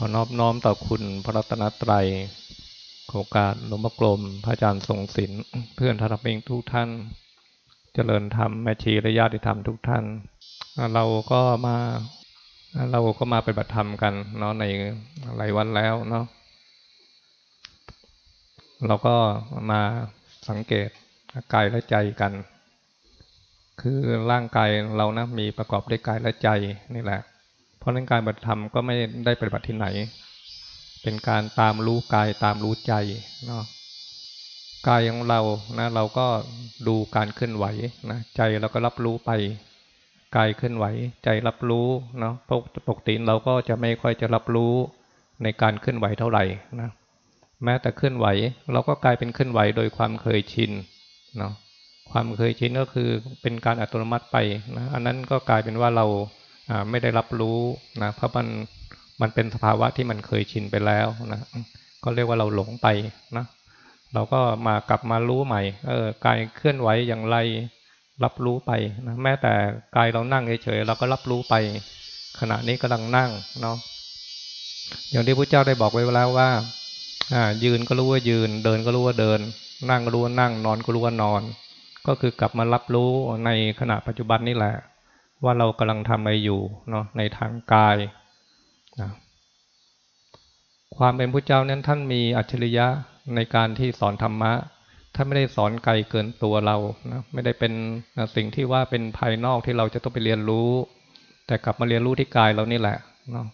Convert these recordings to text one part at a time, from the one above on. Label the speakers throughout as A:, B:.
A: ขอนอบน้อมต่อคุณพระรัตนตรัยโอกาสหลวงพ่อกลม พระอาจารย์ทรงศิลป์เพื่อนธรรมเองทุกท่าน เจริญธรรมแม่ชีและญาติธรรมทุกท่าน เราก็มาเราก็มาปฏิบัติธรรมกันเนาะในหลายวันแล้วเนาะเราก็มาสังเกตกายและใจกัน คือร่างกายเรานะมีประกอบด้วยกายและใจนี่แหละ ราะนั้นการปฏิธรรมก็ไม่ได้ปฏิบัติที่ไหน เป็นการตามรู้กายตามรู้ใจเนาะกายของเรานะเราก็ดูการเคลื่อนไหวนะใจเราก็รับรู้ไปกายเคลื่อนไหว ใจรับรู้เนาะปกติเราก็จะไม่ค่อยจะรับรู้ในการเคลื่อนไหวเท่าไหร่นะแม้แต่เคลื่อนไหว เราก็กลายเป็นเคลื่อนไหวโดยความเคยชินเนาะความเคยชินก็คือเป็นการอัตโนมัติไปนะอันนั้นก็กลายเป็นว่าเรา ไม่ได้รับรู้นะเพราะมันมันเป็นสภาวะที่มันเคยชินไปแล้วนะก็เรียกว่าเราหลงไปนะเราก็มากลับมารู้ใหม่เออกายเคลื่อนไหวอย่างไรรับรู้ไปนะแม้แต่กายเรานั่งเฉยๆเราก็รับรู้ไป ขณะนี้กำลังนั่งเนาะอย่างที่พระเจ้าได้บอกไว้แล้วว่าอ่า ยืนก็รู้ว่ายืน เดินก็รู้ว่าเดิน นั่งก็รู้ว่านั่งนอนก็รู้ว่านอน ก็คือกลับมารับรู้ในขณะปัจจุบันนี่แหละ ว่าเรากำลังทำอะไรอยู่เนาะในทางกายนะความเป็นพระเจ้านั้นท่านมีอัจฉริยะในการที่สอนธรรมะท่านไม่ได้สอนไกลเกินตัวเรานะไม่ได้เป็นสิ่งที่ว่าเป็นภายนอกที่เราจะต้องไปเรียนรู้ แต่กลับมาเรียนรู้ที่กายเรานี่แหละเนาะ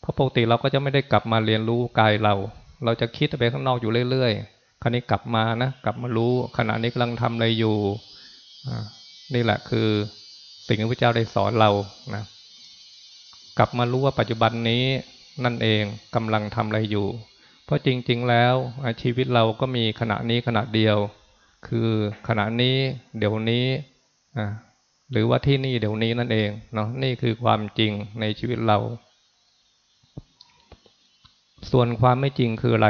A: เพราะปกติเราก็จะไม่ได้กลับมาเรียนรู้กายเรา เราจะคิดไปข้างนอกอยู่เรื่อยๆคราวนี้กลับมานะกลับมารู้ขณะนี้กำลังทำอะไรอยู่นี่แหละคือ สิ่งที่พระเจ้าได้สอนเรานะกลับมารู้ว่าปัจจุบันนี้นั่นเองกำลังทำอะไรอยู่ เพราะจริง ๆ แล้วชีวิตเราก็มีขณะนี้ขณะเดียว คือขณะนี้เดี๋ยวนี้หรือว่าที่นี่เดี๋ยวนี้นั่นเองเนาะนี่คือความจริงในชีวิตเรา ส่วนความไม่จริงคืออะไร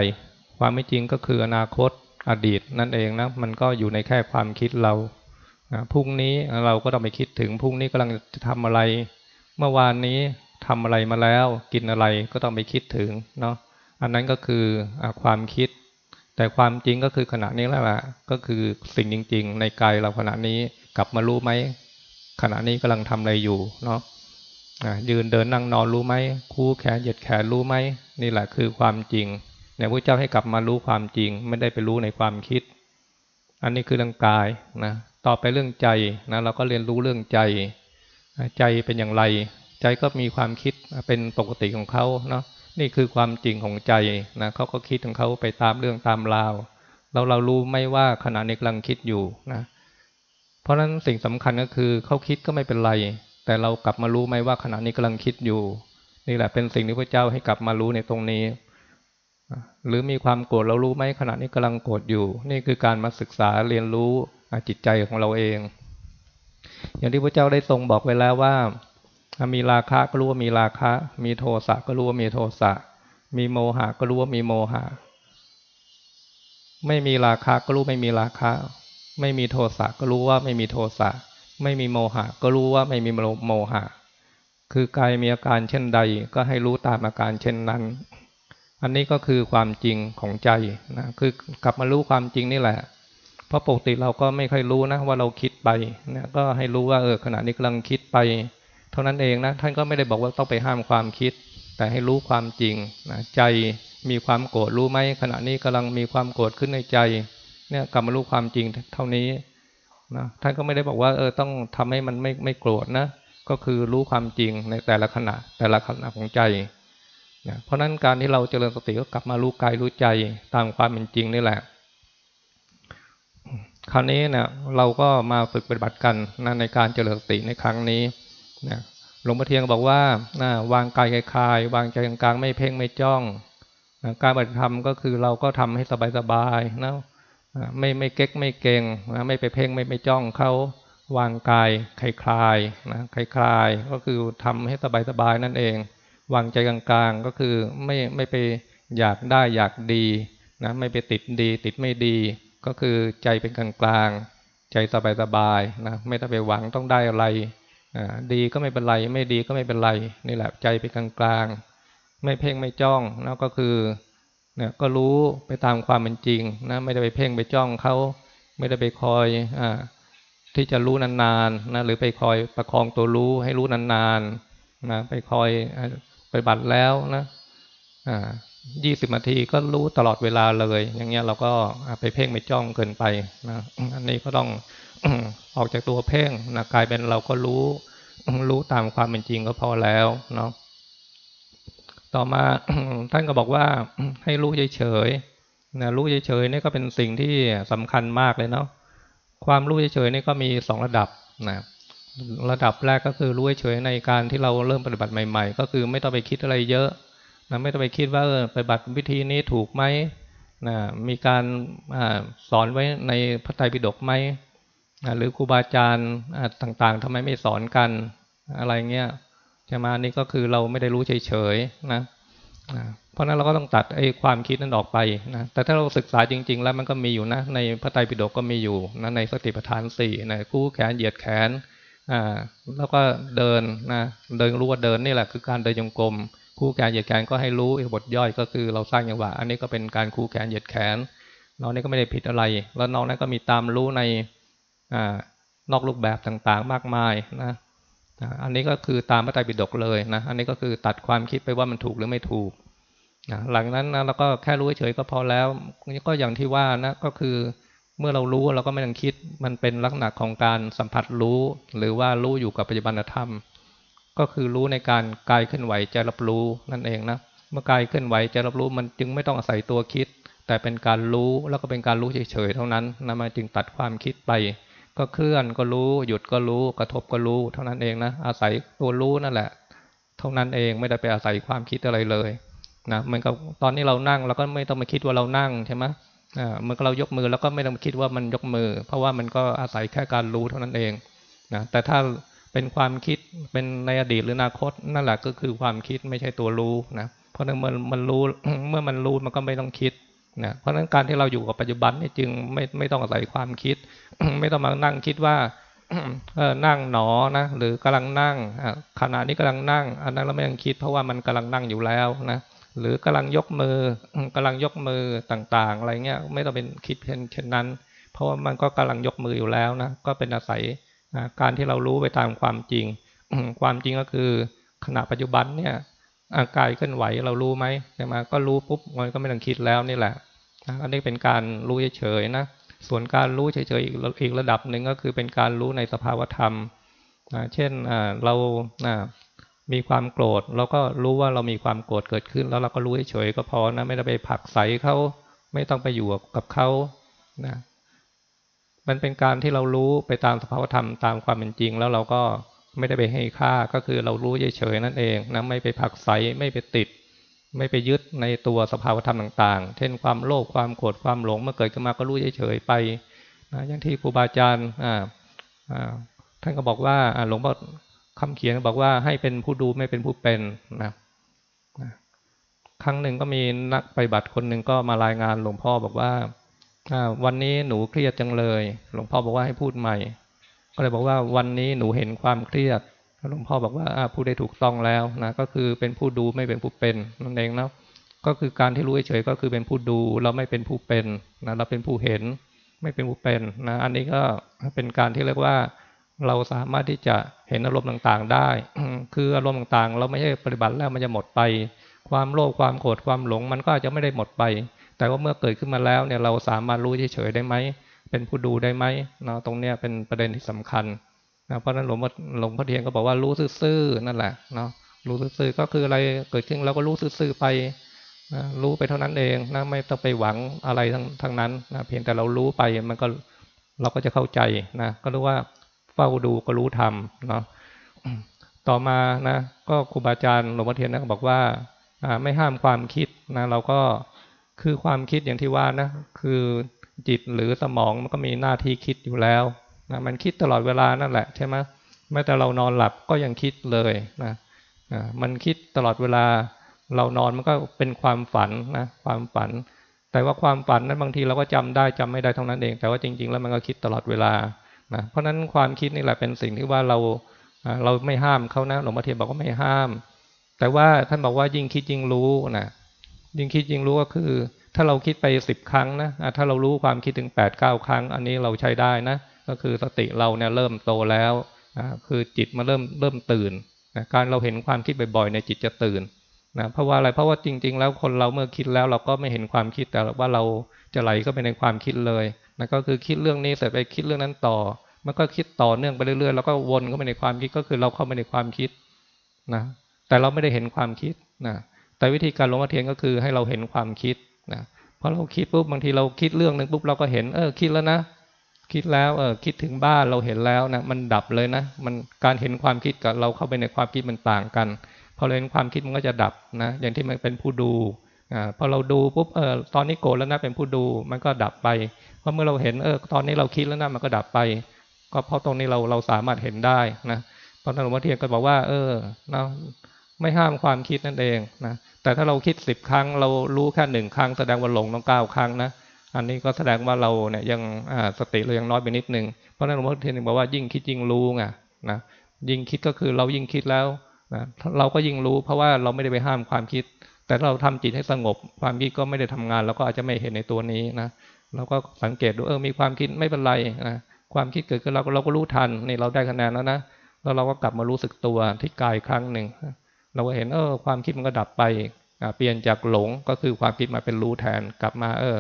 A: ความไม่จริงก็คืออนาคตอดีตนั่นเองนะมันก็อยู่ในแค่ความคิดเรา พรุ่งนี้เราก็ต้องไปคิดถึงพรุ่งนี้กำลังจะทำอะไร เมื่อวานนี้ทำอะไรมาแล้ว กินอะไรก็ต้องไปคิดถึงเนาะอันนั้นก็คืออความคิด แต่ความจริงก็คือขณะนี้แล้วแหละก็คือสิ่งจริง ๆ ในกายเราขณะนี้กลับมารู้ไหมขณะนี้กำลังทำอะไรอยู่เนาะยืนเดินนั่งนอนรู้ไหมคู่แขนเหยียดแขนรู้ไหมนี่แหละคือความจริงเนี่ยพระเจ้าให้กลับมารู้ความจริง ไม่ได้ไปรู้ในความคิด อันนี้คือร่างกายนะ ต่อไปเรื่องใจนะเราก็เรียนรู้เรื่องใจ ใจเป็นอย่างไร ใจก็มีความคิดเป็นปกติของเขาเนาะนี่คือความจริงของใจนะเขาก็คิดของเขาไปตามเรื่องตามราวเราเรารู้ไม่ว่าขณะนี้กำลังคิดอยู่นะเพราะฉะนั้นสิ่งสำคัญก็คือเขาคิดก็ไม่เป็นไร แต่เรากลับมารู้ไหมว่าขณะนี้กำลังคิดอยู่ นี่แหละเป็นสิ่งที่พระเจ้าให้กลับมารู้ในตรงนี้ หรือมีความโกรธเรารู้ไหมขณะนี้กำลังโกรธอยู่ นี่คือการมาศึกษาเรียนรู้ จิตใจของเราเอง อย่างที่พระเจ้าได้ทรงบอกไว้แล้วว่า มีราคะก็รู้ว่ามีราคะ มีโทสะก็รู้ว่ามีโทสะ มีโมหะก็รู้ว่ามีโมหะ ไม่มีราคะก็รู้ไม่มีราคะ ไม่มีโทสะก็รู้ว่าไม่มีโทสะ ไม่มีโมหะ ก็รู้ว่าไม่มีโมหะ คือกายมีอาการเช่นใด ก็ให้รู้ตามอาการเช่นนั้นอันนี้ก็คือความจริงของใจนะ คือกลับมารู้ความจริงนี่แหละ เพราะปกติเราก็ไม่ค่อยรู้นะว่าเราคิดไปนะก็ให้รู้ว่าเออขณะนี้กำลังคิดไป เท่านั้นเองนะท่านก็ไม่ได้บอกว่าต้องไปห้ามความคิด แต่ให้รู้ความจริงนะใจมีความโกรธรู้ไหมขณะนี้กำลังมีความโกรธขึ้นในใจ เนี่ยกลับมารู้ความจริงเท่านี้นะท่านก็ไม่ได้บอกว่าเออต้องทำให้มันไม่ไม่โกรธนะก็คือรู้ความจริงในแต่ละขณะ แต่ละขณะของใจนะเพราะนั้นการที่เราเจริญสติก็กลับมารู้กายรู้ใจตามความเป็นจริงนี่แหละ คราวนี้เนี่ยเราก็มาฝึกปฏิบัติกันนะในการเจริญสติในครั้งนี้นะหลวงพ่อเทียงบอกว่านะวางกายคลาย วางใจกลางไม่เพ่งไม่จ้องนะการปฏิบัติธรรมก็คือเราก็ทำให้สบายๆนะไม่ไม่เก๊กไม่เก่งนะไม่ไปเพ่งไม่ไปจ้องเขาวางกายคลายคลายนะคลายคลายก็คือทำให้สบายๆนั่นเอง วางใจกลางๆก็คือไม่ไม่ไปอยากได้อยากดีนะไม่ไปติดดีติดไม่ดี ก็คือใจเป็นกลางกลางใจสบายสบายนะไม่ต้องไปหวังต้องได้อะไรดีก็ไม่เป็นไร ไม่ดีก็ไม่เป็นไรนี่แหละใจเป็นกลางกลางไม่เพ่งไม่จ้องนะก็คือเนี่ยก็รู้ไปตามความเป็นจริงนะไม่ได้ไปเพ่งไปจ้องเขาไม่ได้ไปคอยอ่าที่จะรู้นานๆนะหรือไปคอยประคองตัวรู้ให้รู้นานๆนะไปคอยไปบัตรแล้วนะอ่า ยี่สิบนาทีก็รู้ตลอดเวลาเลย อย่างเงี้ยเราก็ไปเพ่งไปจ้องเกินไปนะอันนี้ก็ต้องออกจากตัวเพ่งนะกลายเป็นเราก็รู้รู้ตามความเป็นจริงก็พอแล้วเนาะต่อมาท่านก็บอกว่าให้รู้เฉยๆนะรู้เฉยๆนี่ก็เป็นสิ่งที่สำคัญมากเลยเนาะความรู้เฉยๆนี่ก็มีสองระดับนะระดับแรกก็คือรู้เฉยในการที่เราเริ่มปฏิบัติใหม่ ๆ ก็คือไม่ต้องไปคิดอะไรเยอะ นะไม่ต้องไปคิดว่าเออปฏิบัติวิธีนี้ถูกไหมนะมีการอสอนไว้ในพระไตรปิฎกไหมนะหรือครูบาอาจารย์ต่างๆทำไมไม่สอนกันอะไรเงี้ยใช่ไหมนี่ก็คือเราไม่ได้รู้เฉยๆนะนะเพราะนั้นเราก็ต้องตัดไอ้ความคิดนั้นออกไปนะแต่ถ้าเราศึกษาจริง ๆ แล้วมันก็มีอยู่นะ ในพระไตรปิฎกก็มีอยู่นะในสติปัฏฐานสี่นะคู่แขนเหยียดแขนอ่าแล้วก็เดินนะเดินรู้ว่าเดินนี่แหละคือการเดินจงกรม คู่แขนเหยียดแขนก็ให้รู้บทย่อยก็คือเราสร้างอย่างว่าอันนี้ก็เป็นการคู่แขนเหยียดแขนน้องนี่ก็ไม่ได้ผิดอะไร แล้วน้องนั้นก็มีตามรู้ในอนอกรูปแบบต่างๆ มากมายนะอันนี้ก็คือตามพระไตรปิฎกเลยนะอันนี้ก็คือตัดความคิดไปว่ามันถูกหรือไม่ถูกนะหลังนั้นนะเราก็แค่รู้เฉยก็พอแล้วก็อย่างที่ว่านะก็คือเมื่อเรารู้เราก็ไม่ต้องคิดมันเป็นลักษณะของการสัมผัสรู้ หรือว่ารู้อยู่กับปัจจุบันธรรม ก็คือรู้ในการกายเคลื่อนไหวใจรับรู้นั่นเองนะเมื่อกายเคลื่อนไหวใจรับรู้มันจึงไม่ต้องอาศัยตัวคิด แต่เป็นการรู้แล้วก็เป็นการรู้เฉยๆเท่านั้นนะมันจึงตัดความคิดไป ก็เคลื่อนก็รู้หยุดก็รู้กระทบก็รู้ เท่านั้นเองนะอาศัยตัวรู้นั่นแหละ เท่านั้นเองไม่ได้ไปอาศัยความคิดอะไรเลยนะเหมือนกับตอนนี้เรานั่งเราก็ไม่ต้องมาคิดว่าเรานั่งใช่ไหมอ่าเมื่อเรายกมือแล้วก็ไม่ต้องคิดว่ามันยกมือ เพราะว่ามันก็อาศัยแค่การรู้เท่านั้นเองนะแต่ถ้า เป็นความคิดเป็นในอดีตหรืออนาคตนั่นแหละก็คือความคิดไม่ใช่ตัวรู้นะเพราะนั้นเมื่อมันรู้เมื่อมันรู้มันก็ไม่ต้องคิดนะเพราะฉะนั้นการที่เราอยู่กับปัจจุบันนี่จึงไม่ไม่ต้องอาศัยความคิด ไม่ต้องมานั่งคิดว่าเออนั่งหนอนะหรือกำลังนั่งขณะนี้กำลังนั่ง อันนั้นเราไม่ต้องคิดเพราะว่ามันกำลังนั่งอยู่แล้วนะหรือกำลังยกมือกำลังยกมือต่างๆ อะไรเงี้ยไม่ต้องเป็นคิดเช่นเช่นนั้น เพราะว่ามันก็กำลังยกมืออยู่แล้วนะก็เป็นอาศัย การที่เรารู้ไปตามความจริง ความจริงก็คือขณะปัจจุบันเนี่ยอากายเคลื่อนไหวเรารู้ไหมใช่ไหมก็รู้ปุ๊บมันก็ไม่ต้องคิดแล้วนี่แหละอันนี้เป็นการรู้เฉยๆนะส่วนการรู้เฉยๆอีกระดับหนึ่งก็คือเป็นการรู้ในสภาวธรรมเช่นเรามีความโกรธเราก็รู้ว่าเรามีความโกรธเกิดขึ้น แล้วเราก็รู้เฉยๆก็พอนะไม่ได้ไปผักใสเขาไม่ต้องไปอยู่กับเขานะ มันเป็นการที่เรารู้ไปตามสภาวธรรมตามความเป็นจริง แล้วเราก็ไม่ได้ไปให้ค่าก็คือเรารู้เฉยๆนั่นเองนะไม่ไปผักใสไม่ไปติด ไม่ไปยึดในตัวสภาวธรรมต่างๆ เช่นความโลภความโกรธความหลงเมื่อเกิดขึ้นมาก็รู้เฉยๆไปนะอย่างที่ครูบาอาจารย์ท่านก็บอกว่าหลวงพ่อคำเขียนบอกว่าให้เป็นผู้ดูไม่เป็นผู้เป็นนะครั้งหนึ่งก็มีนักไปบัตรคนหนึ่งก็มารายงานหลวงพ่อบอกว่า วันนี้หนูเครียดจังเลย หลวงพ่อบอกว่าให้พูดใหม่ ก็เลยบอกว่าวันนี้หนูเห็นความเครียดหลวงพ่อบอกว่าพูดได้ถูกต้องแล้วนะก็คือเป็นผู้ดูไม่เป็นผู้เป็นนั่นเองนะก็คือการที่รู้เฉยก็คือเป็นผู้ดูเราไม่เป็นผู้เป็นนะเราเป็นผู้เห็นไม่เป็นผู้เป็นนะอันนี้ก็เป็นการที่เรียกว่า เราสามารถที่จะเห็นอารมณ์ต่างๆได้ คืออารมณ์ต่างๆ เราไม่ใช่ปฏิบัติแล้วมันจะหมดไป ความโลภความโกรธความหลง มันก็จะไม่ได้หมดไป แต่ว่าเมื่อเกิดขึ้นมาแล้วเนี่ยเราสามารถรู้เฉยๆได้ไหม เป็นผู้ดูได้ไหมเนาะตรงเนี้ยเป็นประเด็นที่สำคัญนะเพราะนั้นหลวงพ่อหลวงพ่อเทียนก็บอกว่ารู้ซื่อๆนั่นแหละเนาะรู้ซื่อๆก็คืออะไรเกิดขึ้นเราก็รู้ซื่อๆไปนะรู้ไปเท่านั้นเองนะไม่ต้องไปหวังอะไรทั้งทั้งนั้นนะเพียงแต่เรารู้ไปมันก็เราก็จะเข้าใจนะก็รู้ว่าเฝ้าดูก็รู้ธรรมเนาะต่อมานะก็ครูบาอาจารย์หลวงพ่อเทียนนะบอกว่าไม่ห้ามความคิดนะเราก็ คือความคิดอย่างที่ว่านะ คือจิตหรือสมองมันก็มีหน้าที่คิดอยู่แล้วนะมันคิดตลอดเวลานั่นแหละใช่ไหมแม้แต่เรานอนหลับก็ยังคิดเลยนะมันคิดตลอดเวลา เรานอนมันก็เป็นความฝันนะความฝัน แต่ว่าความฝันนั้นบางทีเราก็จำได้จำไม่ได้เท่านั้นเอง แต่ว่าจริง ๆ แล้วมันก็คิดตลอดเวลานะเพราะฉะนั้นความคิดนี่แหละเป็นสิ่งที่ว่าเราเราไม่ห้ามเขานะหลวงพ่อเทียนบอกว่าไม่ห้าม แต่ว่าท่านบอกว่ายิ่งคิดยิ่งรู้นะ ยิ่งคิดยิ่งรู้ก็คือ ถ้าเราคิดไปสิบครั้งนะถ้าเรารู้ความคิดถึงแปดเก้าครั้ง อันนี้เราใช้ได้นะ ก็คือสติเราเนี่ยเริ่มโตแล้วคือจิตมาเริ่มเริ่มตื่นนะการเราเห็นความคิดบ่อยๆในจิตจะตื่นนะเพราะว่าอะไรเพราะว่าจริง ๆ แล้วคนเราเมื่อคิดแล้วเราก็ไม่เห็นความคิดแต่ว่าเราจะไหลก็ไปในความคิดเลยนะก็คือคิดเรื่องนี้เสร็จไปคิดเรื่องนั้นต่อ มันก็คิดต่อเนื่องไปเรื่อยๆแล้วก็วนเข้าไปในความคิดก็คือเราเข้าไปในความคิดนะแต่เราไม่ได้เห็นความคิดนะ แต่วิธีการลงมาเทียนก็คือให้เราเห็นความคิดนะพอเราคิดปุ๊บบางทีเราคิดเรื่องหนึ่งปุ๊บเราก็เห็นเออคิดแล้วนะ คิดแล้วเออคิดถึงบ้านเราเห็นแล้วนะมันดับเลยนะ มันการเห็นความคิดกับเราเข้าไปในความคิดมันต่างกันพอเราเห็นความคิดมันก็จะดับนะอย่างที่มันเป็นผู้ดูอ่าพอเราดูปุ๊บเออตอนนี้โกรธแล้วนะเป็นผู้ดูมันก็ดับไปเพราะเมื่อเราเห็นเออตอนนี้เราคิดแล้วนะมันก็ดับไป ก็เพราะตรงนี้เราเราสามารถเห็นได้นะตอนนั้นหลวงพ่อเทียนก็บอกว่า เออเนาะ ไม่ห้ามความคิดนั่นเองนะแต่ถ้าเราคิดสิบครั้ง เรารู้แค่หนึ่งครั้งแสดงว่าหลงต้องเก้าครั้งนะอันนี้ก็แสดงว่าเราเนี่ยยังสติเรายังน้อยไปนิดนึงเพราะนั้นหลวงพ่อเทียนบอกว่ายิ่งคิดยิ่งรู้ไงนะยิ่งคิดก็คือเรายิ่งคิดแล้วนะเราก็ยิ่งรู้ เพราะว่าเราไม่ได้ไปห้ามความคิด แต่เราทำจิตให้สงบ ความคิดก็ไม่ได้ทำงานเราก็อาจจะไม่เห็นในตัวนี้นะเราก็สังเกตดูเออมีความคิดไม่เป็นไรนะความคิดเกิดขึ้นเราก็เราก็รู้ทันนี่เราได้คะแนนแล้วนะแล้วเราก็กลับมารู้สึกตัวที่กายครั้งหนึ่ง เราก็เห็นเออ ความคิดมันก็ดับไปเปลี่ยนจากหลงก็คือความคิดมาเป็นรู้แทนกลับมา เออ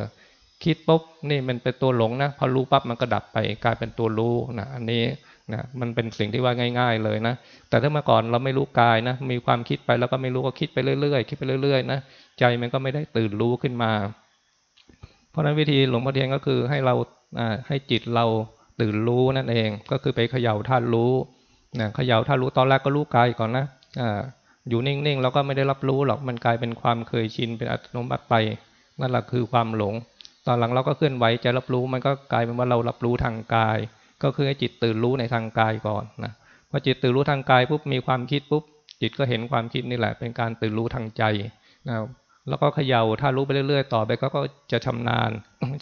A: คิดปุ๊บนี่มันเป็นตัวหลงนะพอรู้ปั๊บมันก็ดับไปกลายเป็นตัวรู้นะอันนี้นะมันเป็นสิ่งที่ว่าง่าย ๆ เลยนะแต่ถ้าเมื่อก่อนเราไม่รู้กายนะ มีความคิดไปแล้วก็ไม่รู้ก็คิดไปเรื่อยๆคิดไปเรื่อยๆนะใจมันก็ไม่ได้ตื่นรู้ขึ้นมา เพราะนั้นวิธีหลวงพ่อเทียนก็คือให้เราให้จิตเราตื่นรู้นั่นเอง ก็คือไปเขย่าท่านรู้นะเขย่าท่านรู้ตอนแรกก็รู้กายก่อนนะ อยู่นิ่งๆแล้วก็ไม่ได้รับรู้หรอกมันกลายเป็นความเคยชินเป็นอัตโนมัติไป นั่นแหละคือความหลง ตอนหลังเราก็เคลื่อนไหวจะรับรู้มันก็กลายเป็นว่าเรารับรู้ทางกาย ก็คือให้จิตตื่นรู้ในทางกายก่อนนะพอจิตตื่นรู้ทางกายปุ๊บมีความคิดปุ๊บจิตก็เห็นความคิดนี่แหละ เป็นการตื่นรู้ทางใจนะแล้วก็เขยา่าถ้ารู้ไปเรื่อยๆ ต่อไปก็ก็จะชำนาญ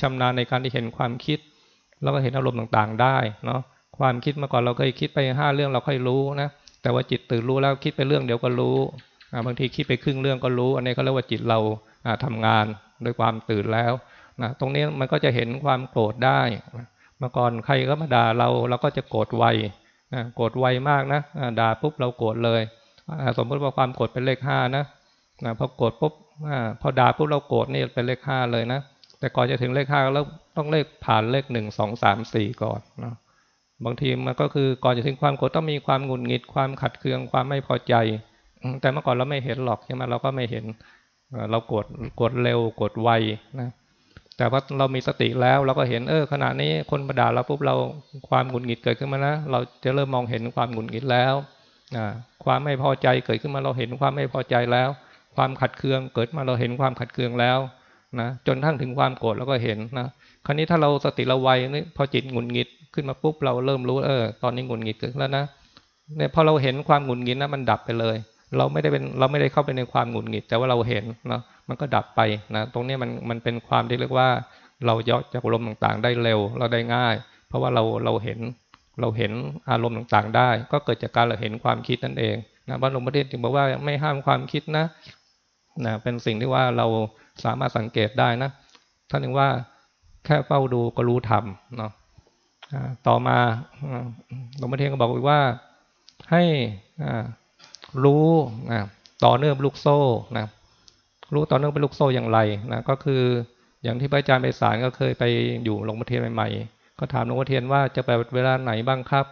A: ชำนาญในการที่เห็นความคิด แล้วก็เห็นอารมณ์ต่างๆ ได้เนาะความคิดเมื่อก่อนเราเคยคิดไปห้าเรื่องเราค่อยรู้นะ แต่ว่าจิตตื่นรู้แล้วคิดไปเรื่องเดียวก็รู้บางทีคิดไปครึ่งเรื่องก็รู้ อันนี้เขาเรียกว่าจิตเราทำงานโดยความตื่นแล้วนะตรงนี้มันก็จะเห็นความโกรธได้เมื่อก่อนใครก็มาด่าเราเราก็จะโกรธไวโกรธไวมากนะด่าปุ๊บเราโกรธเลย สมมติว่าความโกรธเป็นเลขห้านะพอโกรธปุ๊บพอด่าปุ๊บเราโกรธนี่เป็นเลขห้าเลยนะแต่ก่อนจะถึงเลขห้าเราต้องเลขผ่านเลขหนึ่งสองสามสี่ก่อนนะ บางทีมันก็คือก่อนจะถึงความโกรธต้องมีความหงุดหงิดความขัดเคืองความไม่พอใจ แต่เมื่อก่อนเราไม่เห็นหรอกใช่ไหมเราก็ไม่เห็นเราโกรธโกรธเร็วโกรธไวนะแต่ว่าเรามีสติแล้วเราก็เห็นเออขณะนี้คนประดาเราปุ๊บเราความหงุดหงิดเกิดขึ้นมานะเราจะเริ่มมองเห็นความหงุดหงิดแล้วความไม่พอใจเกิดขึ้นมาเราเห็นความไม่พอใจแล้ว ความขัดเคืองเกิดมาเราเห็นความขัดเคืองแล้ว นะจนทั้งถึงความโกรธเราก็เห็นนะคราวนี้ถ้าเราสติเราไวนี่พอจิตหงุดหงิดขึ้นมาปุ๊บเราเริ่มรู้เออตอนนี้หงุดหงิดเกิดแล้วนะเนี่ยพอเราเห็นความหงุดหงิดนะมันดับไปเลย เราไม่ได้เป็นเราไม่ได้เข้าไปในความหงุดหงิด แต่ว่าเราเห็นนะมันก็ดับไปนะตรงนี้มันมันเป็นความที่เรียกว่า เราย่อจากอารมณ์ต่างๆ ได้เร็วเราได้ง่าย เพราะว่าเราเราเห็นเราเห็นอารมณ์ต่างๆ ได้ ก็เกิดจากการเราเห็นความคิดนั่นเองนะบ้านหลวงพ่อเทศจึงบอกว่าไม่ห้ามความคิดนะนะเป็นสิ่งที่ว่าเรา สามารถสังเกตได้นะท่านึงว่าแค่เฝ้าดูก็รู้ทำเนาะต่อมาหลวงพ่อเทศก็บอกว่าให้รู้ต่อเนื่องลูกโซ่นะรู้ต่อเนื่องเป็นลูกโซ่อย่างไรนะก็คืออย่างที่พระอาจารย์ไปสารก็เคยไปอยู่หลวงพ่อเทียนใหม่ๆ ก็ถามหลวงพ่อเทียนว่าจะไปเวลาไหนบ้างครับ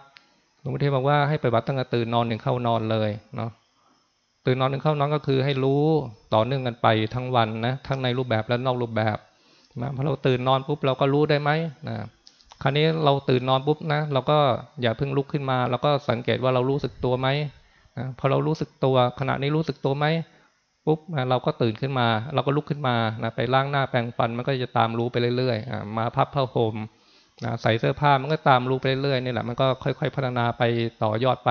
A: หลวงพ่อเทียนบอกว่าให้ไปวัดตั้งแต่ตื่นนอนถึงเข้านอนเลยเนาะ ตื่นนอนถึงเข้านอนก็คือให้รู้ต่อเนื่องกันไปทั้งวันนะทั้งในรูปแบบและนอกรูปแบบนะพอเราตื่นนอนปุ๊บเราก็รู้ได้ไหมนะคราวนี้เราตื่นนอนปุ๊บนะเราก็อย่าเพิ่งลุกขึ้นมาเราก็สังเกตว่าเรารู้สึกตัวไหมนะพอเรารู้สึกตัวขณะนี้รู้สึกตัวไหมปุ๊บเราก็ตื่นขึ้นมา เราก็ลุกขึ้นมานะไปล้างหน้าแปรงฟันมันก็จะตามรู้ไปเรื่อยๆมาพับผ้าห่มนะใส่เสื้อผ้ามันก็ตามรู้ไปเรื่อยๆนี่แหละมันก็ค่อย ๆ พัฒนาไปต่อยอดไป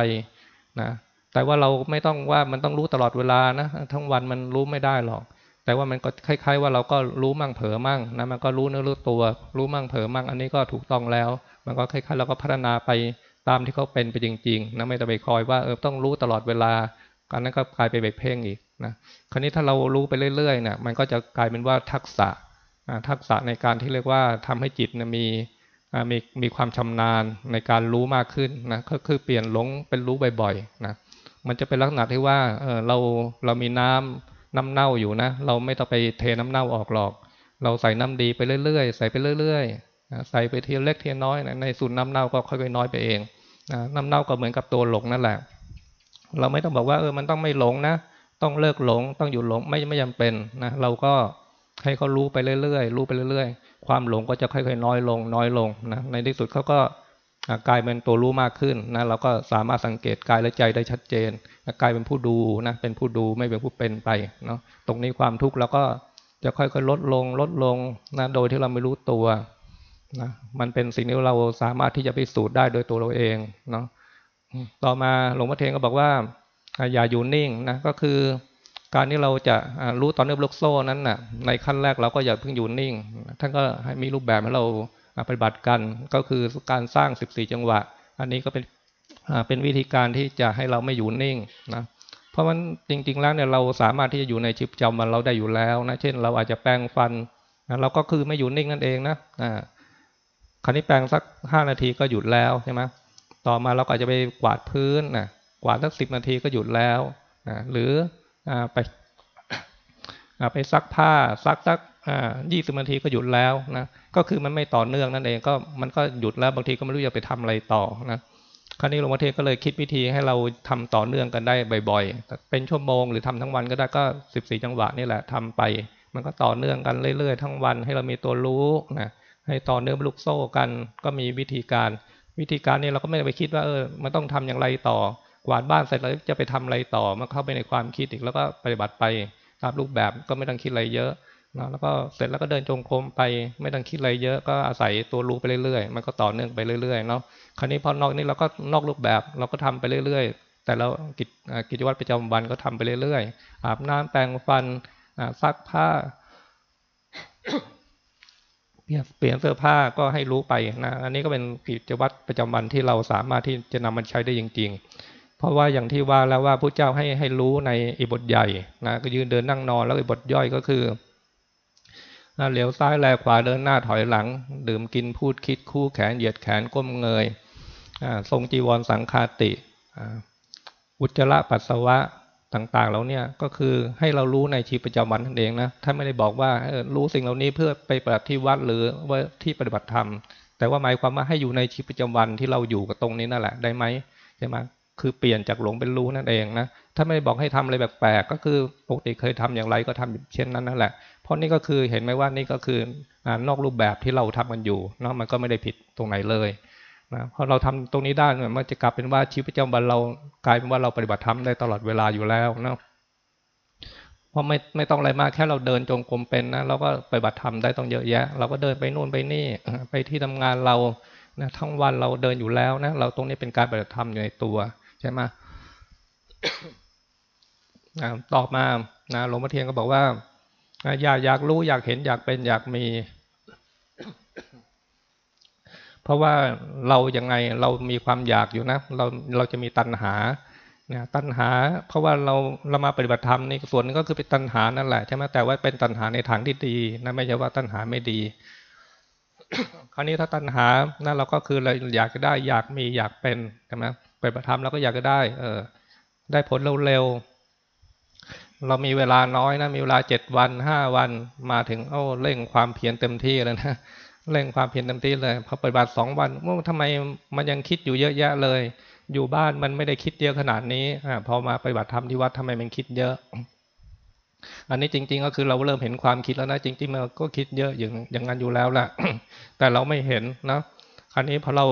A: นะ แต่ว่าเราไม่ต้องว่ามันต้องรู้ตลอดเวลานะทั้งวันมันรู้ไม่ได้หรอก แต่ว่ามันก็คล้ายๆ ว่าเราก็รู้มั่งเผลอมั่งนะมันก็รู้เนื้อรู้ตัว รู้มั่งเผลอมั่งอันนี้ก็ถูกต้องแล้ว มันก็คล้ายๆเราก็พัฒนาไปตามที่เขาเป็นไปจริงๆนะไม่ต้องไปคอยว่าเออต้องรู้ตลอดเวลาการนั้นก็กลายไปไปเพ่งอีกนะคราวนี้ถ้าเรารู้ไปเรื่อยๆเนี่ยมันก็จะกลายเป็นว่าทักษะทักษะในการที่เรียกว่าทำให้จิตมีมีมีความชำนาญในการรู้มากขึ้นนะก็คือเปลี่ยนหลงเป็นรู้บ่อยๆนะ มันจะเป็นลักษณะที่ว่าเออเราเรามีน้ำน้ำเน่าอยู่นะ เราไม่ต้องไปเทน้ำเน่าออกหรอก เราใส่น้ำดีไปเรื่อยๆ ใส่ไปเรื่อยๆ ใส่ไปเทียเล็กเทียน้อยในสูตรน้ำเน่าก็ค่อยๆน้อยไปเองน้ำเน่าก็เหมือนกับตัวหลงนั่นแหละ เราไม่ต้องบอกว่าเออมันต้องไม่หลงนะ ต้องเลิกหลง ต้องอยู่หลงไม่ไม่จาเป็นนะ เราก็ให้เขารู้ไปเรื่อยๆ รู้ไปเรื่อยๆ ความหลงก็จะค่อยๆ น้อยลง น้อยลงนะ ในที่สุดเขาก็ กายเป็นตัวรู้มากขึ้นนะเราก็สามารถสังเกตกายและใจได้ชัดเจนกายเป็นผู้ดูนะเป็นผู้ดูไม่เป็นผู้เป็นไปเนาะตรงนี้ความทุกข์เราก็จะค่อยๆลดลงลดลงนะโดยที่เราไม่รู้ตัวนะมันเป็นสิ่งที่เราสามารถที่จะพิสูจน์ได้โดยตัวเราเองเนาะต่อมาหลวงพ่อเทงก็บอกว่าอย่าอยู่นิ่งนะก็คือ การที่เราจะรู้ตอนเนื่อลูกโซ่นั้นนะ่ะในขั้นแรกเราก็อย่าเพิ่งอยู่นิ่ง ท่านก็ให้มีรูปแบบให้เรา ปฏิบัติกันก็คือการสร้าง 14 จังหวะ อันนี้ก็เป็นเป็นวิธีการที่จะให้เราไม่อยู่นิ่งนะเพราะมันจริง ๆ แล้วเนี่ยเราสามารถที่จะอยู่ในชีวิตประจำวันเราได้อยู่แล้วนะเช่น เราอาจจะแปลงฟันนะเราก็คือไม่อยู่นิ่งนั่นเองนะอ่าคราวนี้แปลงสักห้านาทีก็หยุดแล้วใช่ไหมต่อมาเราก็อาจจะไปกวาดพื้นนะกวาดสักสิบนาทีก็หยุดแล้วนะหรือไปไปซักผ้าซักสัก ยี่สิบนาทีก็หยุดแล้วนะก็คือมันไม่ต่อเนื่องนั่นเองก็มันก็หยุดแล้วบางทีก็ไม่รู้จะไปทำอะไรต่อนะคราวนี้หลวงพ่อเทศก็เลยคิดวิธีให้เราทำต่อเนื่องกันได้บ่อยๆ เป็นชั่วโมงหรือทำทั้งวันก็ได้ก็สิบสี่จังหวะนี่แหละทำไป มันก็ต่อเนื่องกันเรื่อยๆ ทั้งวันให้เรามีตัวรู้นะให้ต่อเนื่องลูกโซ่กันก็มีวิธีการ วิธีการนี้เราก็ไม่ได้ไปคิดว่าเออมันต้องทำอย่างไรต่อกวาดบ้านเสร็จแล้วจะไปทำอะไรต่อมันเข้าไปในความคิดอีกแล้วก็ปฏิบัติไปตามรูปแบบก็ไม่ต้องคิดอะไรเยอะ นะแล้วก็เสร็จแล้วก็เดินจงกรมไป ไม่ต้องคิดอะไรเยอะก็อาศัยตัวรู้ไปเรื่อยๆ มันก็ต่อเนื่องไปเรื่อยๆเนาะคราวนี้พอนอกนี้เราก็นอกรูปแบบเราก็ทำไปเรื่อยๆ แต่เรากิจกิจวัตรประจำวันก็ทำไปเรื่อยๆ อาบน้ำแปรงฟันซักผ้าเปลี่ยนเสื้อผ้าก็ให้รู้ไปนะอันนี้ก็เป็นกิจวัตรประจำวันที่เราสามารถที่จะนำมันใช้ได้จริง ๆ เพราะว่าอย่างที่ว่าแล้วว่าพระเจ้าให้ให้รู้ในอิบทใหญ่นะก็ยืนเดินนั่งนอนแล้วอิบทย่อยก็คือ เหลียวซ้ายแลขวาเดินหน้าถอยหลัง ดื่มกินพูดคิดคู่แขนเหยียดแขนก้มเงยทรงจีวรสังคาติอุจจาระปัสสาวะต่างๆแล้วเนี่ยก็คือให้เรารู้ในชีวิตประจำวันนั่นเองนะท่านไม่ได้บอกว่ารู้สิ่งเหล่านี้เพื่อไปปฏิบัติที่วัดหรือว่าที่ปฏิบัติธรรม แต่ว่าหมายความว่าให้อยู่ในชีวิตประจำวันที่เราอยู่กับตรงนี้นั่นแหละได้ไหมใช่ไหมคือเปลี่ยนจากหลงเป็นรู้นั่นเองนะถ้าไม่ได้บอกให้ทำอะไรแปลกๆก็คือปกติเคยทำอย่างไรก็ทำเช่นนั้นนั่นแหละ เพราะนี่ก็คือเห็นไหมว่านี่ก็คือนอกรูปแบบที่เราทำกันอยู่เนาะมันก็ไม่ได้ผิดตรงไหนเลยนะพอเราทำตรงนี้ได้มันจะกลับเป็นว่าชีวิตประจำวันเรากลายเป็นว่าเราปฏิบัติธรรมได้ตลอดเวลาอยู่แล้วเนาะเพราะไม่ไม่ต้องอะไรมากแค่เราเดินจงกรมเป็นนะเราก็ปฏิบัติธรรมได้ต้องเยอะแยะ เราก็เดินไปนู่นไปนี่ไปที่ทำงานเรานะทั้งวันเราเดินอยู่แล้วนะเราตรงนี้เป็นการปฏิบัติธรรมอยู่ในตัวใช่ไหมต่อมานะหลวงพ่อเทียนก็บอกว่า อยากอยากรู้อยากเห็นอยากเป็นอยากมี เพราะว่าเรายังไงเรามีความอยากอยู่นะ เราเราจะมีตัณหาเนี่ยตัณหา เพราะว่าเราเรามาปฏิบัติธรรมนี่ส่วนนึงก็คือเป็นตัณหานั่นแหละใช่ไหมแต่ว่าเป็นตัณหาในทางที่ดีนะไม่ใช่ว่าตัณหาไม่ดี คราวนี้ถ้าตัณหานั่นเราก็คือเราอยากได้อยากมีอยากเป็นใช่ไหมปฏิบัติธรรมเราก็อยากจะได้ เออได้ผลเร็วๆ เรามีเวลาน้อยนะมีเวลาเจ็ดวันห้าวันมาถึงโอ้เร่งความเพียรเต็มที่เลยนะเร่งความเพียรเต็มที่เลยพอปฏิบัติสองวันว่าทำไมมันยังคิดอยู่เยอะแยะเลย อยู่บ้านมันไม่ได้คิดเยอะขนาดนี้อพอมาปฏิบัติธรรมที่วัดทำไมมันคิดเยอะ อันนี้จริง ๆ ก็คือเราเริ่มเห็นความคิดแล้วนะจริงๆมันก็คิดเยอะอย่างอย่างนั้นอยู่แล้วแหละแต่เราไม่เห็นนะคราวนี้พอเรา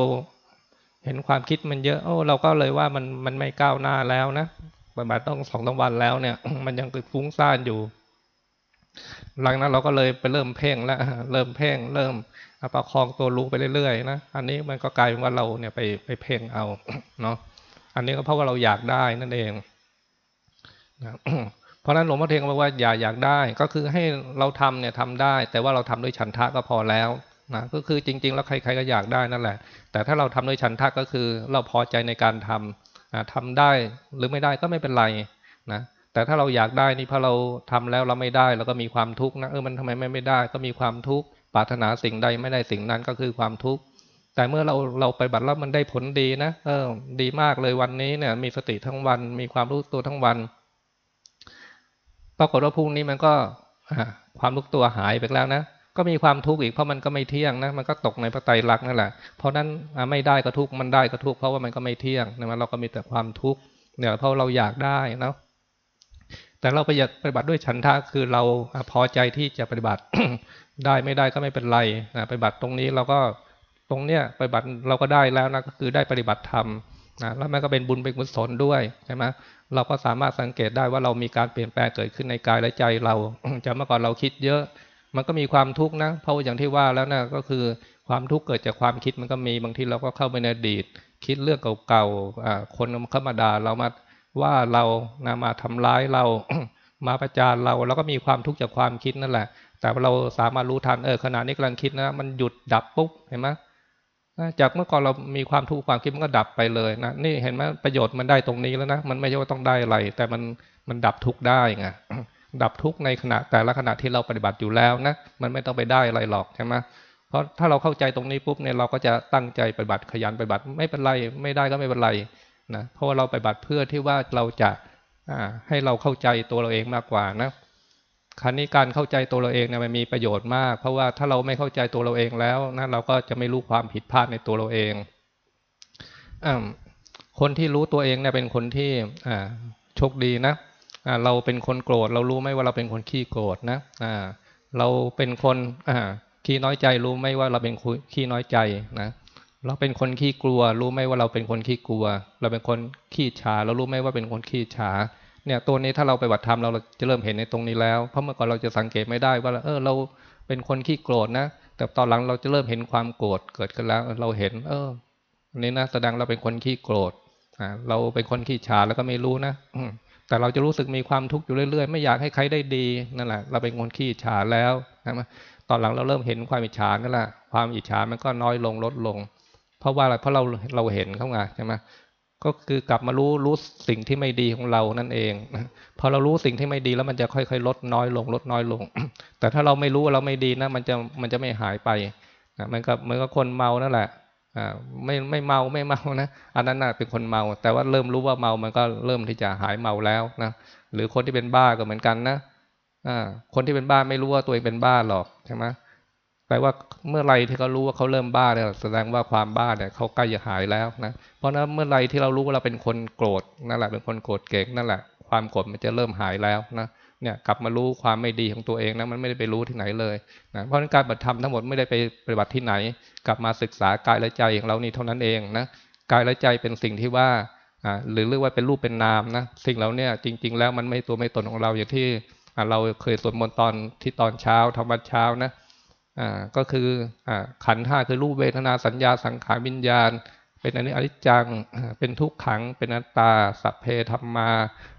A: เห็นความคิดมันเยอะโอ้เราก็เลยว่ามันมันไม่ก้าวหน้าแล้วนะ ปฏิบัติต้องสองสาวันแล้วเนี่ย มันยังฟุ้งซ่านอยู่ หลังนั้นเราก็เลยไปเริ่มเพ่งแล้วเริ่มเพ่ง เริ่มประคองตัวรู้ไปเรื่อยๆนะอันนี้มันก็กลายเป็นว่าเราเนี่ยไปไปเพ่งเอาเนาะอันนี้ก็เพราะว่าเราอยากได้นั่นเองนะเพราะนั้นหลวงพ่อเทงบอกว่าอย่าอยากได้ ก็คือให้เราทำเนี่ยทำได้ แต่ว่าเราทำด้วยฉันทะก็พอแล้วนะก็คือจริง ๆ แล้วใครๆก็อยากได้นั่นแหละ แต่ถ้าเราทำด้วยฉันทะก็คือ เราพอใจในการทำทำได้หรือไม่ได้ก็ไม่เป็นไรนะแต่ถ้าเราอยากได้นี่พอเราทำแล้วเราไม่ได้เราก็มีความทุกข์นะเออมันทำไมไม่ไม่ได้ ก็มีความทุกข์ปรารถนาสิ่งใดไม่ได้สิ่งนั้นก็คือความทุกข์แต่เมื่อเราเราไปบัตรแล้วมันได้ผลดีนะเออ ดีมากเลยวันนี้เนี่ย มีสติทั้งวัน มีความรู้ตัวทั้งวัน ปรากฏว่าพรุ่งนี้มันก็ความรู้ตัวหายไปแล้วนะ ก็มีความทุกข์อีกเพราะมันก็ไม่เที่ยงนะมันก็ตกในพระไตรลักษณ์นั่นแหละ เพราะนั้นไม่ได้ก็ทุกข์มันได้ก็ทุกข์เพราะว่ามันก็ไม่เที่ยงนะเราก็มีแต่ความทุกข์เนี่ยเพราะเราอยากได้นะแต่เราไปปฏิบัติด้วยฉันทะคือเราพอใจที่จะปฏิบัติได้ไม่ได้ก็ไม่เป็นไรนะปฏิบัติตรงนี้เราก็ตรงเนี้ยปฏิบัติเราก็ได้แล้วนะก็คือได้ปฏิบัติธรรมนะแล้วมันก็เป็นบุญเป็นกุศลด้วยใช่ไหมเราก็สามารถสังเกตได้ว่าเรามีการเปลี่ยนแปลงเกิดขึ้นในกายและใจเราจากเมื่อก่อนเราคิดเยอะ มันก็มีความทุกข์นะ เพราะอย่างที่ว่าแล้วนะก็คือความทุกข์เกิดจากความคิดมันก็มีบางทีเราก็เข้าไปในอดีต คิดเรื่องเก่าๆคนเข้ามาด่าเรามาว่าเรานะมาทำร้ายเรามาประจานเราเราก็มีความทุกข์จากความคิดนั่นแหละ แต่เราสามารถรู้ทันเออขณะนี้กำลังคิดนะ มันหยุดดับปุ๊บเห็นไหมจากเมื่อก่อนเรามีความทุกข์ความคิดมันก็ดับไปเลยนะนี่เห็นไหมประโยชน์มันได้ตรงนี้แล้วนะมันไม่ใช่ว่าต้องได้อะไร แต่มันมันดับทุกข์ได้ไง ดับทุกข์ในขณะแต่ละขณะที่เราปฏิบัติอยู่แล้วนะมันไม่ต้องไปได้อะไรหรอกใช่ไหมเพราะถ้าเราเข้าใจตรงนี้ปุ๊บเนี่ยเราก็จะตั้งใจปฏิบัติขยันปฏิบัติไม่เป็นไรไม่ได้ก็ไม่เป็นไรนะเพราะว่าเราปฏิบัติเพื่อที่ว่าเราจะให้เราเข้าใจตัวเราเองมากกว่านะครั้นี้การเข้าใจตัวเราเองเนี่ยมันมีประโยชน์มาก เพราะว่าถ้าเราไม่เข้าใจตัวเราเองแล้วนะเราก็จะไม่รู้ความผิดพลาดในตัวเราเองอคนที่รู้ตัวเองเนี่ยเป็นคนที่โชคดีนะ เราเป็นคนโกรธ เรารู้ไหมว่าเราเป็นคนขี้โกรธนะเราเป็นคนขี้น้อยใจรู้ไหมว่าเราเป็นขี้น้อยใจนะเราเป็นคนขี้กลัว รู้ไหมว่าเราเป็นคนขี้กลัว เราเป็นคนขี้ฉาเรารู้ไหมว่าเป็นคนขี้ฉาเนี่ยตัวนี้ถ้าเราไปบัติธรรมเราจะเริ่มเห็นในตรงนี้แล้ว เพราะเมื่อก่อนเราจะสังเกตไม่ได้ว่าเออเราเป็นคนขี้โกรธนะแต่ตอนหลังเราจะเริ่มเห็นความโกรธเกิดขึ้นแล้ว เราเห็น เอออันนี้นะแสดงเราเป็นคนขี้โกรธอ่าเราเป็นคนขี้ฉาแล้วก็ไม่รู้นะ แต่เราจะรู้สึกมีความทุกข์อยู่เรื่อยๆ ไม่อยากให้ใครได้ดีนั่นแหละเราเป็นคนขี้ฉาแล้วนะตอนหลังเราเริ่มเห็นความอิจฉานั่นแหละความอิจฉามันก็น้อยลงลดลง เพราะว่าอะไรเพราะเราเราเห็นเข้ามาใช่ไหมก็คือกลับมารู้รู้สิ่งที่ไม่ดีของเรานั่นเองพอเรารู้สิ่งที่ไม่ดีแล้วมันจะค่อยๆ ลดน้อยลงลดน้อยลง แต่ถ้าเราไม่รู้ว่าเราไม่ดีนะ มันจะมันจะไม่หายไปมันก็เหมือนกับคนเมานั่นแหละ ไม่ไม่เมาไม่เมานะอันนั้นน่ะเป็นคนเมา แต่ว่าเริ่มรู้ว่าเมามันก็เริ่มที่จะหายเมาแล้วนะหรือคนที่เป็นบ้าก็เหมือนกันนะอคนที่เป็นบ้าไม่รู้ว่าตัวเองเป็นบ้าหรอกใช่ไหมแปลว่าเมื่อไรที่เขารู้ว่าเขาเริ่มบ้าเนี่ยแสดงว่าความบ้าเนี่ยเขาใกล้จะหายแล้วนะเพราะนั้นเมื่อไรที่เรารู้ว่าเราเป็นคนโกรธนั่นแหละเป็นคนโกรธเก่งนั่นแหละความโกรธมันจะเริ่มหายแล้วนะเนี่ยกลับมารู้ความไม่ดีของตัวเองนะมันไม่ได้ไปรู้ที่ไหนเลยนะเพราะนั้นการปฏิธรรมทั้งหมดไม่ได้ไปปฏิบัติที่ไหน กลับมาศึกษากายและใจของเรานี่เท่านั้นเองนะกายและใจเป็นสิ่งที่ว่าหรือเรียกว่าเป็นรูปเป็นนามนะสิ่งเราเนี่ยจริง ๆ แล้วมันไม่ตัวไม่ตนของเราอย่างที่เราเคยสวดมนต์ตอนที่ตอนเช้าทำวัดเช้านะก็คืออขันธ์ห้าคือรูปเวทนาสัญญาสังขารวิญญาณ เป็นอันนี้อนิจจังเป็นทุกขัง เป็นอนัตตา สัพเพธรรมา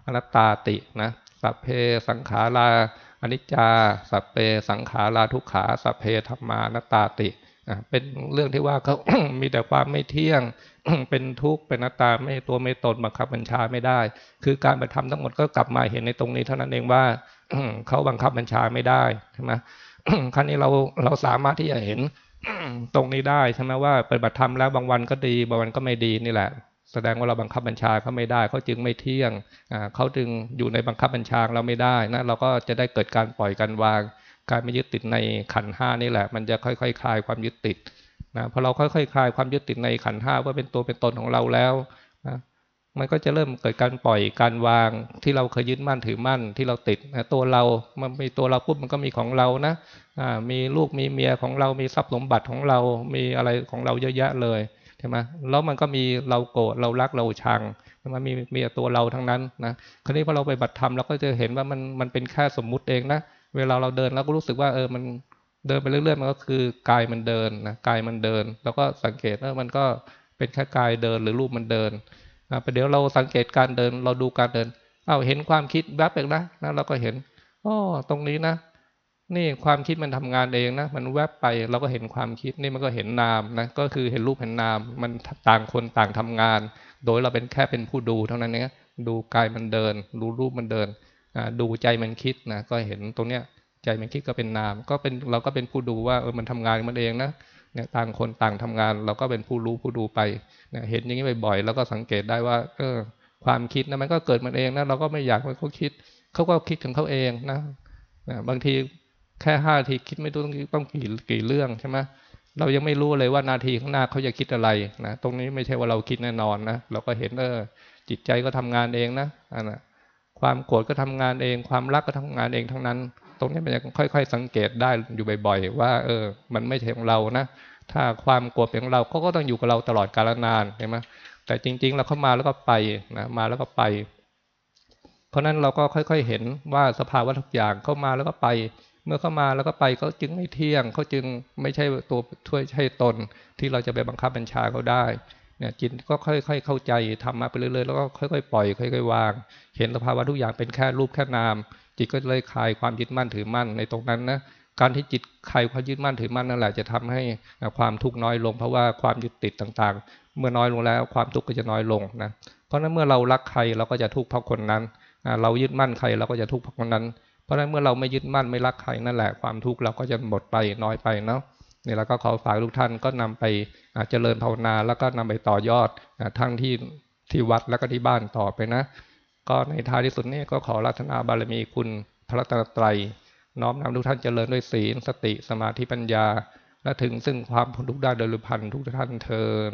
A: อนัตตาตินะสัพเพสังขาราอนิจจา สัพเพสังขาราทุกขา สัพเพธรรมานัตตาติ เป็นเรื่องที่ว่าเขามีแต่ความไม่เที่ยง เป็นทุกข์ เป็นนัตตา ไม่ตัวไม่ตนบังคับบัญชาไม่ได้ คือการไปทำทั้งหมดก็กลับมาเห็นในตรงนี้เท่านั้นเองว่าเขาบังคับบัญชาไม่ได้ใช่ไหมครั้นี้เราเราสามารถที่จะเห็นตรงนี้ได้ใช่ไหมว่าปฏิบัติธรรมแล้วบางวันก็ดี บางวันก็ไม่ดีนี่แหละ แสดงว่าเราบังคับบัญชาเขาไม่ได้เขาจึงไม่เที่ยงเขาจึงอยู่ในบังคับบัญชาเราไม่ได้นะเราก็จะได้เกิดการปล่อยการวาง การไม่ยึดติดในขันห้านี่แหละ มันจะค่อยๆคคลายความยึดติดนะพอเราค่อยๆคคลายความยึดติดในขันห้าว่าเป็นตัวเป็นตนของเราแล้วนะมันก็จะเริ่มเกิดการปล่อยการวางที่เราเคยยึดมั่นถือมั่นที่เราติดนะตัวเรา มันมีตัวเราปุ๊บมันก็มีของเรานะมีลูกมีเมียของเรา มีทรัพย์สมบัติของเรา มีอะไรของเราเยอะแยะเลยใช่ไหมแล้วมันก็มีเราโกรธเรารักเราชังมันมีมีตัวเราทั้งนั้นนะ คราวนี้พอเราไปบัตรธรรมเราก็จะเห็นว่ามันมันเป็นแค่สมมุติเองนะ เวลาเราเดินเราก็รู้สึกว่าเออมันเดินไปเรื่อยๆมันก็คือกายมันเดินนะกายมันเดิน แล้วก็สังเกตว่ามันก็เป็นแค่กายเดินหรือรูปมันเดินนะประเดี๋ยวเราสังเกตการเดินเราดูการเดินเอ้าเห็นความคิดแวบเองนะนะเราก็เห็นอ๋อตรงนี้นะนี่ความคิดมันทำงานเองนะมันแวบไปเราก็เห็นความคิดนี่มันก็เห็นนามนะก็คือเห็นรูปเห็นนาม มันต่างคนต่างทำงาน โดยเราเป็นแค่เป็นผู้ดูเท่านั้นเองดูกายมันเดินดูรูปมันเดิน ดูใจมันคิดนะก็เห็นตรงเนี้ยใจมันคิดก็เป็นนาม ก็เป็นเราก็เป็นผู้ดูว่าเออมันทำงานมันเองนะเนี่ยต่างคนต่างทำงาน เราก็เป็นผู้รู้ผู้ดูไปเเห็นอย่างนี้บ่อยๆแล้วก็สังเกตได้ว่า เออ ความคิดนะมันก็เกิดมันเองนะเราก็ไม่อยากให้เขาคิดเขาก็คิดของเขาเองนะนะบางทีแค่ห้าทีคิดไม่ต้องต้องกี่กี่เรื่องใช่ไหมเรายังไม่รู้เลยว่านาทีข้างหน้าเขาจะคิดอะไรนะตรงนี้ไม่ใช่ว่าเราคิดแน่นอนนะเราก็เห็นเออจิตใจก็ทำงานเองนะอันนะ ความโกรธก็ทำงานเอง ความรักก็ทำงานเองทั้งนั้น ตรงนี้มันจะค่อย ๆ สังเกตได้อยู่บ่อย ๆ ว่า เออ มันไม่ใช่ของเรานะถ้าความโกรธเป็นของเราเขาก็ต้องอยู่กับเราตลอดกาลนานเห็นไหมแต่จริง ๆ เราเข้ามาแล้วก็ไปนะมาแล้วก็ไป เพราะนั้นเราก็ค่อย ๆ เห็นว่าสภาวะทุกอย่างเข้ามาแล้วก็ไป เมื่อเข้ามาแล้วก็ไปเขาจึงไม่เที่ยงเขาจึงไม่ใช่ตัวช่วยใช่ตนที่เราจะไปบังคับบัญชาเขาได้ เนี่ยจิตก็ค่อยๆเข้าใจทำมาไปเรื่อยๆแล้วก็ค่อยๆปล่อยค่อยๆวาง เห็นสภาวะทุกอย่างเป็นแค่รูปแค่นาม จิตก็เลยคลายความยึดมั่นถือมั่นในตรงนั้นนะการที่จิตคลายความยึดมั่นถือมั่นนั่นแหละจะทำให้ความทุกข์น้อยลง เพราะว่าความยึดติดต่างๆ เมื่อน้อยลงแล้วความทุกข์ก็จะน้อยลงนะเพราะนั้นเมื่อเรารักใครเราก็จะทุกข์เพราะคนนั้น เรายึดมั่นใครเราก็จะทุกข์เพราะคนนั้น เพราะนั้นเมื่อเราไม่ยึดมั่นไม่รักใครนั่นแหละความทุกข์เราก็จะหมดไปน้อยไปเนาะ นี่แล้วก็ขอฝากทุกท่านก็นำไปเจริญภาวนา แล้วก็นำไปต่อยอดทั้งที่ที่วัดแล้วก็ที่บ้านต่อไปนะ ก็ในท้ายที่สุดนี้ก็ขอรัตนาบารมีคุณพระรัตนตรัย น้อมนำทุกท่านเจริญด้วยศีลสติสมาธิปัญญา และถึงซึ่งความพ้นทุกข์ได้โดยลุพันทุกท่านเทิน